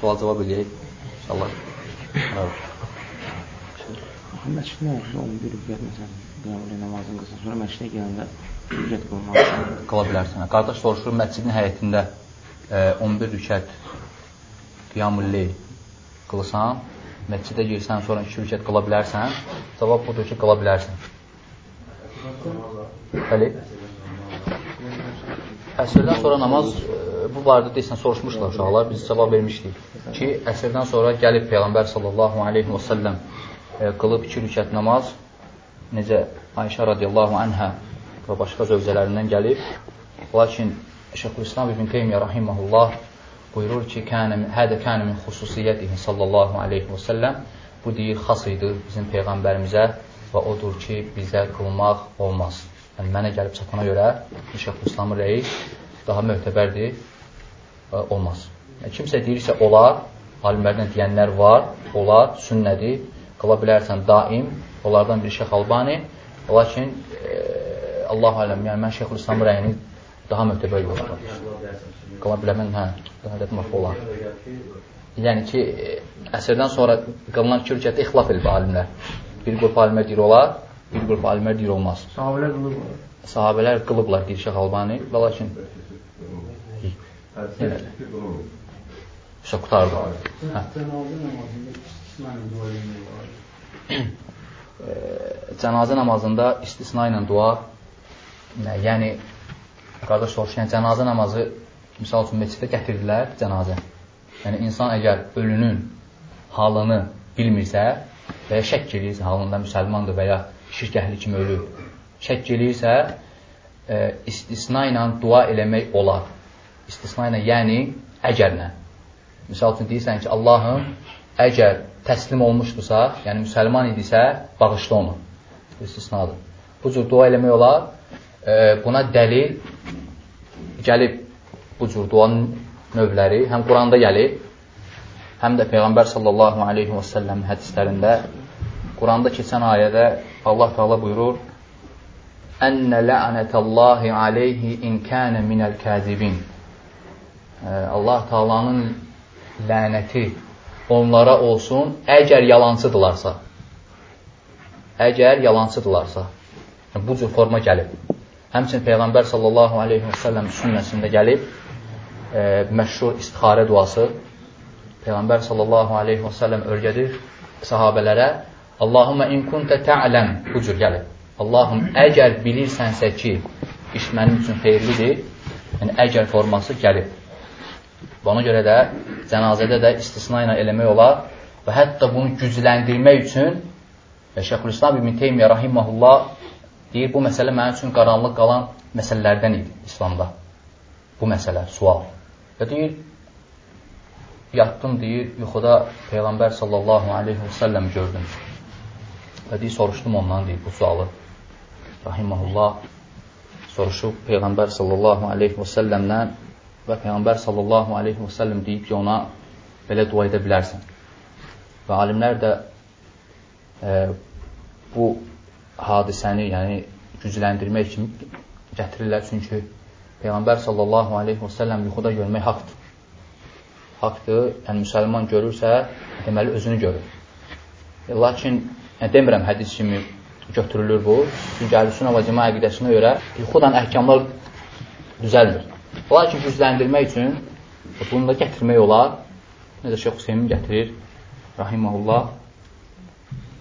sual cavab edək. İnşallah. Məşqdə 11 rükət məsələn, qiyamlı namazın qılsan, sonra məşqdə gələndə rükət qılmaq qıla bilərsən. Qardaş soruşur, məscidin həyətində e, 11 rükət qiyamulli qılsan, məscidə girsən, sonra 2 rükət qıla bilərsən. Cavab budur ki, qıla bilərsən. Bəli. Əsrdən sonra namaz bu barədə deyəsən soruşmuşlar uşaqlar, biz cavab vermişdik ki, əsrdən sonra gəlib Peyğəmbər sallallahu aleyhi və səlləm e, qılıb iki rükət namaz, necə Ayşə radiyallahu anhə və başqa zövcələrindən gəlib, lakin Şeyxülislam ibn Qeymiyyə rahiməhullah buyurur ki, hədə kənə min xüsusiyyətihi sallallahu aleyhi və səlləm bu deyir, xas idi bizim Peyğəmbərimizə və odur ki, bizə qılmaq olmaz. Yəni, mənə gəlib çatana görə Şeyxülislamın rəyi daha möhtəbərdir, olmaz. Yəni, kimsə deyirsə, olar, alimlərdən deyənlər var, olar, sünnədir, qıla bilərsən daim, onlardan biri Şeyx Albani, lakin e, Allah aləm, yəni mən Şeyxülislamın rəyini daha möhtəbər yoxdur. Qıla biləmən, hə, daha marfa olan. Yəni ki, e, əsrdən sonra qılınan iki rükətdə ixtilaf edib alimlər. Bir qrup alimlər deyir olar, bir qrup alimlər deyir olmaz. Sahabələr qılıblar. Sahabələr qılıblar, deyir Şeyx Albani, lakin İşte qutardı. Hə. Cənazə namazında istisna ilə dua, yəni qardaş soruşur, yəni cənazə namazı misal üçün meçiddə gətirdilər cənazə. Yəni insan əgər ölünün halını bilmirsə və ya şək eləyirsə halında müsəlmandır və ya şirkəhli kimi ölür, şək eləyirsə e, istisna ilə dua eləmək olar. İstisna ilə, yəni əgərlə. Misal üçün deyirsən ki, Allahım əgər təslim olmuşdursa, yəni müsəlman idisə, bağışla onu. İstisnadır. Bu cür dua eləmək olar. E, buna dəlil gəlib bu cür duanın növləri həm Quranda gəlib, həm də Peyğəmbər sallallahu aleyhi və səlləm hədislərində Quranda keçən ayədə Allah Teala buyurur: "Ənə la'nətallahi aleyhi in kana minəl kazibin." Allah Taala'nın lənəti onlara olsun, əgər yalancıdırlarsa. Əgər yalancıdırlarsa. Yəni, bu cür forma gəlib. Həmçin Peyğəmbər sallallahu aleyhi və səlləm sünnəsində gəlib e, məşhur istixarə duası. Peyğəmbər sallallahu aleyhi və səlləm örgədir sahabələrə Allahumma in kunta ta'ləm bu cür gəlib. Allahım, əgər bilirsənsə ki, iş mənim üçün xeyirlidir, yəni əgər forması gəlib. Və ona görə də cənazədə də istisna ilə eləmək olar və hətta bunu gücləndirmək üçün və Şeyxülislam ibn Teymiyyə rahiməhullah deyir, bu məsələ mənim üçün qaranlıq qalan məsələlərdən idi İslamda. Bu məsələ, sual. Və deyir, yatdım, deyir, yuxuda Peyğəmbər sallallahu aleyhi və səlləm gördüm. Və deyir, soruşdum ondan, deyir, bu sualı. Rahiməhullah soruşub Peyğəmbər sallallahu aleyhi və səlləmdən və Peyğəmbər sallallahu aleyhi və səlləm deyib ki, ona belə dua edə bilərsən. Və alimlər də e, bu hadisəni, yəni gücləndirmək kimi gətirirlər, çünki Peyğəmbər sallallahu aleyhi və səlləm yuxuda görmək haqdır. Haqdır, yəni müsəlman görürsə, deməli özünü görür. E, lakin, yəni, demirəm hədis kimi götürülür bu. Çünki əl-sünnə və cəma əqidəsinə görə yuxudan əhkamlar düzəlmir. Lakin gücləndirmək üçün bunu da gətirmək olar. Necə Şeyx Hüseymin gətirir, rahiməhullah.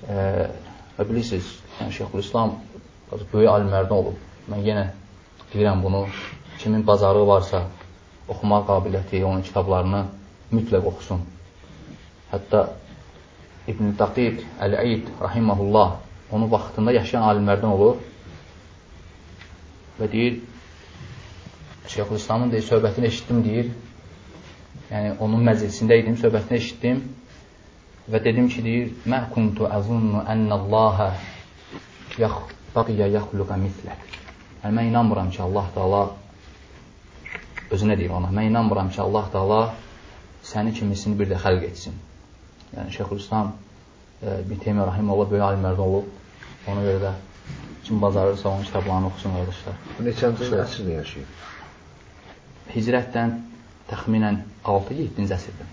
Və bilirsiniz, yəni Şeyxülislam böyük alimlərdən olub. Mən yenə deyirəm bunu, kimin bazarı varsa, oxumaq qabiliyyəti, onun kitablarını mütləq oxusun. Hətta İbn-i Daqiq Əl-Eid rahiməhullah onun vaxtında yaşayan alimlərdən olur və deyir, Şeyxülislamın deyir, söhbətini eşitdim deyir. Yəni, onun məclisində idim, söhbətini eşitdim və dedim ki, deyir, Mə kuntu əzunnu ənəlləhə baqiyə yaxluqa mislək. Yəni, mən inanmıram ki, Allah da Allah özünə deyir ona, mən inanmıram ki, Allah da Allah səni kimisini bir də xəlq etsin. Yəni, Şeyxülislam e, bin Teymiyyə Rahimullah böyük alimlərdə olub. Ona görə də kim bacarırsa onun kitablarını oxusun qardaşlar. Bu neçənci əsrdə yaşayıb? Hicrətdən təxminən 6-7-ci əsrdə.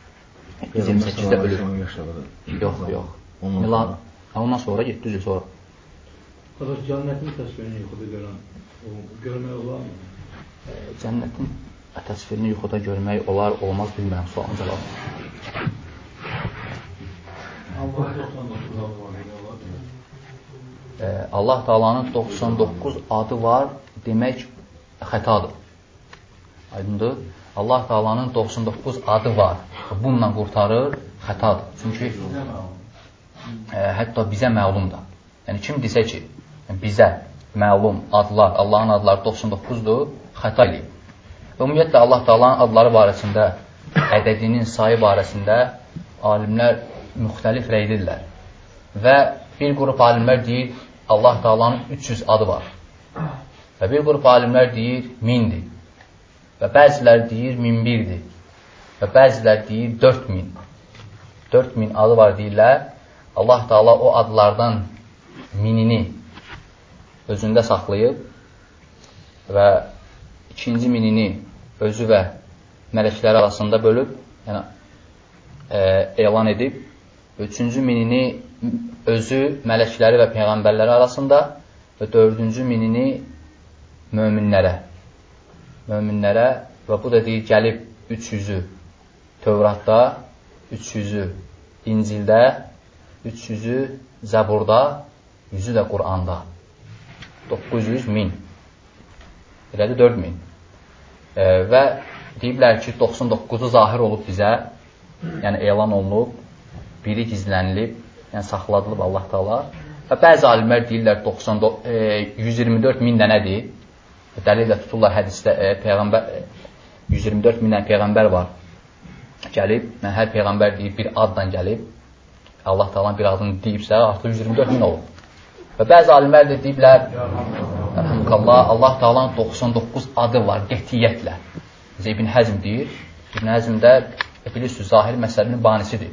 Biz 28-də ölür. Yox, yox. Milad ondan sonra 700 il sonra. Qardaş, cənnətin təsvirini yuxuda görən, görmək olarmı? Cənnətin təsvirini yuxuda görmək olar, olmaz bilmirəm sualın cavabı. Allah 99 adı var, elə olar. Allah Taala'nın 99 adı var demək xətadır. Aydındır? Allah Taala'nın 99 adı var. Bununla qurtarır, xətadır. Çünki e, hətta bizə məlumdur. Yəni kim desə ki, bizə məlum adlar, Allahın adları 99-dur, xəta eləyib. Ümumiyyətlə Allah Taala'nın adları barəsində, ədədinin sayı barəsində alimlər müxtəlif rəydirlər. Və bir qrup alimlər deyir, Allah Taalanın 300 adı var. Və bir qrup alimlər deyir, 1000-dir. Və bəzilər deyir, 1001-dir. Və bəzilər deyir, 4000. 4000 adı var deyirlər. Allah Taala o adlardan minini özündə saxlayıb və ikinci minini özü və mələklər arasında bölüb, yəni e, elan edib. Üçüncü minini özü mələkləri və peyğəmbərləri arasında və dördüncü minini möminlərə. Möminlərə və bu da deyir, gəlib 300-ü Tövratda, 300-ü İncildə, 300-ü Zəburda, 100-ü də Quranda. 900 min. Elədir 4000. E, və deyiblər ki, 99-u zahir olub bizə, yəni elan olunub, biri gizlənilib, yəni saxladılıb Allah Taala. Və bəzi alimlər deyirlər 90 e, 124 min dənədir. Dəlil də tuturlar hədisdə e, peyğəmbər e, 124 min dənə peyğəmbər var. Gəlib, yəni hər peyğəmbər deyib bir adla gəlib. Allah Taala bir adını deyibsə, artıq 124 min olub. Və bəzi alimlər də deyiblər Rəhməkallah, Allah Taalanın 99 adı var qətiyyətlə. İbn Həzm deyir. İbn Həzm də bilirsiniz, zahir məsələnin banisidir.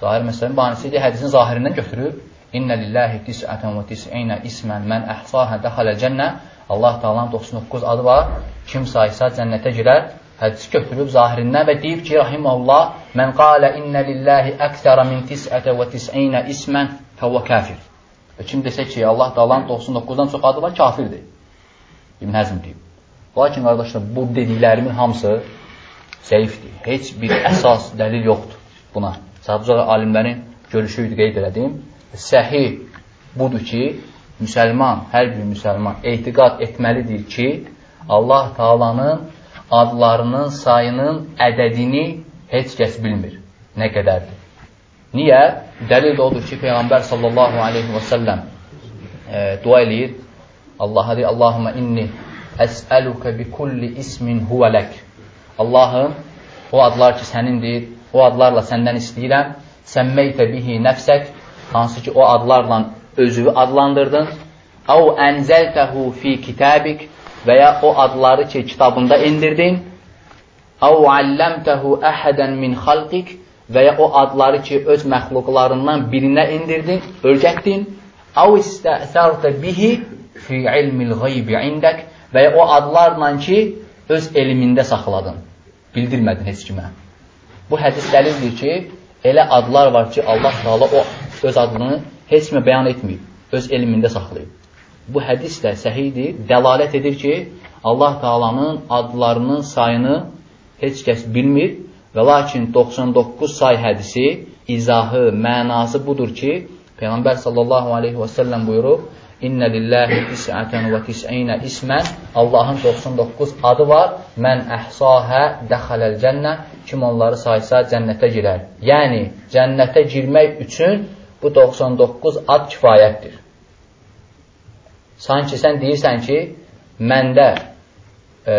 Zahir məsələnin banisidir, hədisin zahirindən götürüb İnnə lillahi tis'ətən və tis'inə ismən mən əhsahə dəxalə cənnə Allah Taalanın 99 adı var. Kim saysa cənnətə girər. Hədisi götürüb zahirindən və deyib ki, rahiməhullah, mən qalə innə lillahi əksərə min tis'ətə və tis'inə ismən fəvvə kafir. Və kim desə ki, Allah Taalanın 99-dan çox adı var, kafirdir. İbn Həzm deyib. Lakin qardaşlar, bu dediklərimin hamısı zəifdir. Heç bir əsas dəlil yoxdur buna. Sadəcə alimlərin görüşü idi, qeyd elədim. Səhih budur ki, müsəlman, hər bir müsəlman etiqad etməlidir ki, Allah Taalanın adlarının sayının ədədini heç kəs bilmir. Nə qədərdir? Niyə? Dəlil də odur ki, Peyğəmbər sallallahu aleyhi və səlləm e, dua eləyir. Allaha deyir, Allahümə inni əsəlukə bi kulli ismin huvələk. Allahım, o adlar ki, sənindir, o adlarla səndən istəyirəm. Səmmeytə bihi nəfsək, hansı ki, o adlarla özünü adlandırdın. Əv ənzəltəhu fi kitabik və ya o adları ki, kitabında indirdin. Əv alləmtəhu əhədən min xalqik və ya o adları ki, öz məxluqlarından birinə indirdin, örgətdin. Əv istəsərtə bihi fi ilmil qeybi indək və ya o adlarla ki, öz elmində saxladın, bildirmədin heç kimə. Bu hədis dəlildir ki, elə adlar var ki, Allah Taala o öz adını heç kimə bəyan etməyib, öz elmində saxlayıb. Bu hədis də səhidir, dəlalət edir ki, Allah Taalanın adlarının sayını heç kəs bilmir və lakin 99 say hədisi izahı, mənası budur ki, Peyğəmbər sallallahu aleyhi və səlləm buyurub, İnnə lillahi tis'ətən və tis'inə ismən Allahın 99 adı var. Mən əhsahə dəxələl cənnə kim onları saysa cənnətə girər. Yəni, cənnətə girmək üçün bu 99 ad kifayətdir. Sanki sən deyirsən ki, məndə e,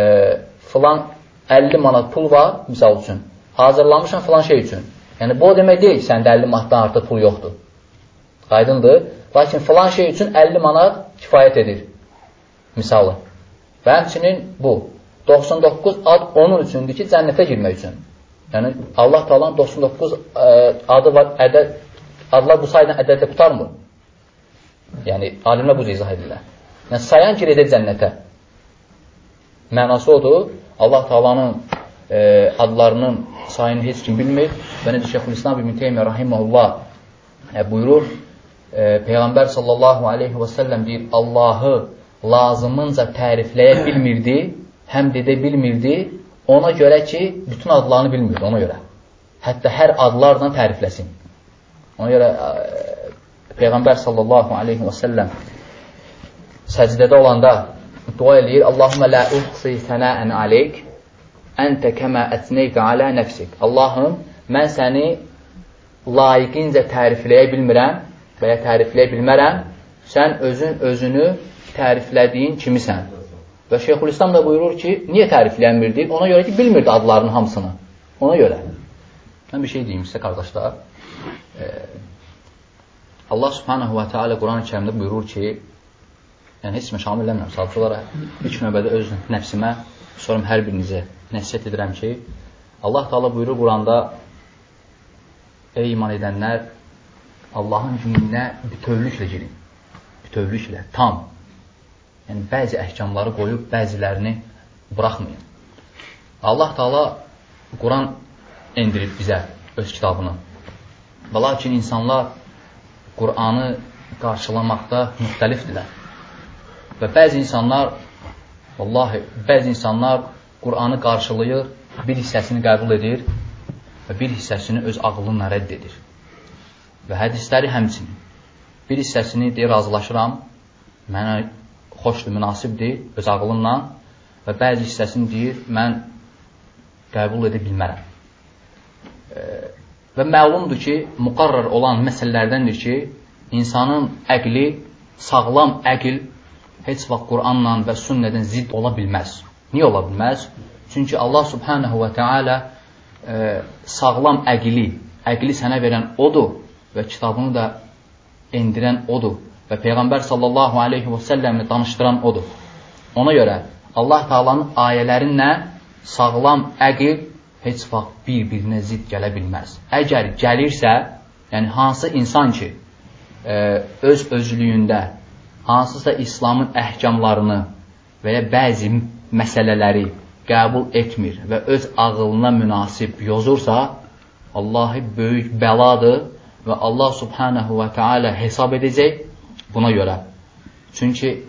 filan 50 manat pul var, misal üçün. Hazırlamışam filan şey üçün. Yəni, bu o demək deyil səndə 50 manatdan artıq pul yoxdur. Aydındır. Lakin filan şey üçün 50 manat kifayət edir. Misalı. Və həmçinin bu. 99 ad onun üçündür ki, cənnətə girmək üçün. Yəni, Allah talan 99 ə, adı var, ədəd, adlar bu saydan ədəddə qutarmır. Yəni, alimlər bu izah edirlər. Yəni, sayan girəcək cənnətə. Mənası odur, Allah talanın e, adlarının sayını heç kim bilmir. Və necə Şeyxülislam ibn Teymiyyə rahimehullah e, buyurur, e, Peyğəmbər sallallahu aleyhi və səlləm deyir, Allahı lazımınca tərifləyə bilmirdi, həm dedə bilmirdi, ona görə ki, bütün adlarını bilmirdi, ona görə. Hətta hər adlarla tərifləsin. Ona görə e, Peyğəmbər sallallahu aleyhi və səlləm səcdədə olanda dua eləyir, Allahümə lə uhsi sənəən aleyk, əntə kəmə ətneykə alə nəfsik. Allahım, mən səni layiqincə tərifləyə bilmirəm və ya tərifləyə bilmərəm. Sən özün özünü təriflədiyin kimisən. Və Şeyxülislam da buyurur ki, niyə təriflənmirdi? Ona görə ki, bilmirdi adlarının hamısını. Ona görə. Mən bir şey deyim sizə, qardaşlar. Allah subhanahu wa ta'ala Quran-ı kərimdə buyurur ki, yəni heç kimə şamil eləmirəm, sadəcə olaraq ilk növbədə öz nəfsimə, sonra hər birinizə nəsiyyət edirəm ki, Allah Taala buyurur Quranda Ey iman edənlər Allahın dininə bütövlüklə girin. Bütövlüklə, tam. Yəni bəzi əhkamları qoyub bəzilərini buraxmayın. Allah Taala Quran endirib bizə öz kitabını. Və lakin insanlar Qur'anı qarşılamaqda müxtəlifdirlər. Və bəzi insanlar vallahi bəzi insanlar Qur'anı qarşılayır, bir hissəsini qəbul edir və bir hissəsini öz ağlınla rədd edir. Və hədisləri həmçinin. Bir hissəsini deyir, razılaşıram, mənə xoşdur, münasibdir, öz ağlımla və bəzi hissəsini deyir, mən qəbul edə bilmərəm. E, və məlumdur ki, müqarrar olan məsələlərdəndir ki, insanın əqli, sağlam əql heç vaxt Quranla və sünnədən zidd ola bilməz. Niyə ola bilməz? Çünki Allah subhanahu və teala e, sağlam əqli, əqli sənə verən odur və kitabını da endirən odur və Peyğəmbər sallallahu aleyhi və səlləmi danışdıran odur. Ona görə Allah Taalanın ayələrinlə sağlam əql heç vaxt bir-birinə zid gələ bilməz. Əgər gəlirsə, yəni hansı insan ki, e, öz özlüyündə hansısa İslamın əhkamlarını və ya bəzi məsələləri qəbul etmir və öz ağılına münasib yozursa, Allahı böyük bəladır və Allah subhanahu və teala hesab edəcək buna görə. Çünki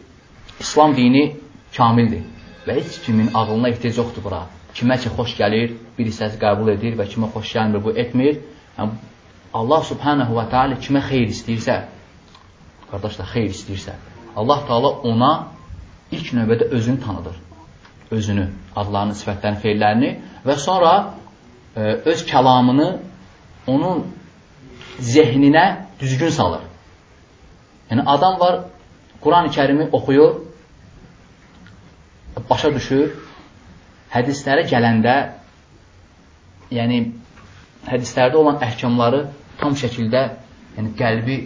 İslam dini kamildir və heç kimin ağlına ehtiyac yoxdur bura. Kimə ki xoş gəlir, bir hissəsi qəbul edir və kimə xoş gəlmir, bu etmir. Yəni, Allah subhanahu və teala kimə xeyr istəyirsə, qardaşlar, xeyr istəyirsə, Allah Taala ona ilk növbədə özünü tanıdır özünü, adlarını, sifətlərini, feillərini və sonra e, öz kəlamını onun zehninə düzgün salır. Yəni adam var, Quran-ı kərimi oxuyur, başa düşür, hədislərə gələndə, yəni hədislərdə olan əhkamları tam şəkildə yəni, qəlbi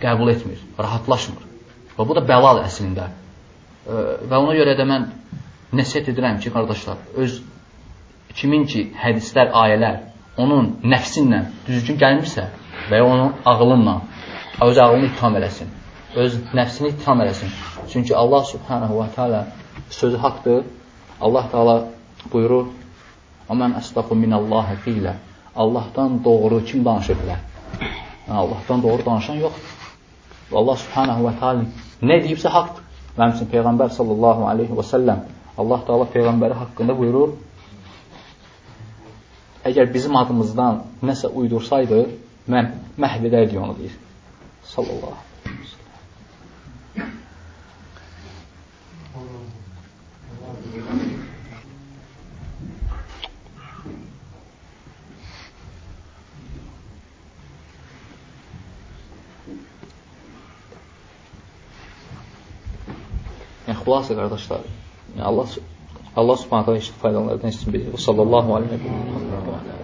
qəbul etmir, rahatlaşmır. Və bu da bəladır əslində. Və ona görə də mən nəsiyyət edirəm ki, qardaşlar, öz kimin ki, hədislər, ayələr onun nəfsinlə düzgün gəlmirsə və ya onun ağlınla, öz ağlını ittiham eləsin, öz nəfsini ittiham eləsin. Çünki Allah subhanahu wa ta'ala sözü haqdır. Allah ta'ala buyurur, Əmən əstəqu minəllahə qilə Allahdan doğru kim danışır bilər? Allahdan doğru danışan yoxdur. Allah subhanahu wa ta'ala nə deyibsə haqdır. Və həmçin Peyğəmbər sallallahu aleyhi və səlləm Allah Taala Peyğəmbəri haqqında buyurur, əgər bizim adımızdan nəsə uydursaydı, mən məhv edərdi onu deyir. Sallallahu xülasə qardaşlar, yəni Allah Allah Subhanahu taala faydalardan istəyir. Sallallahu əleyhi və.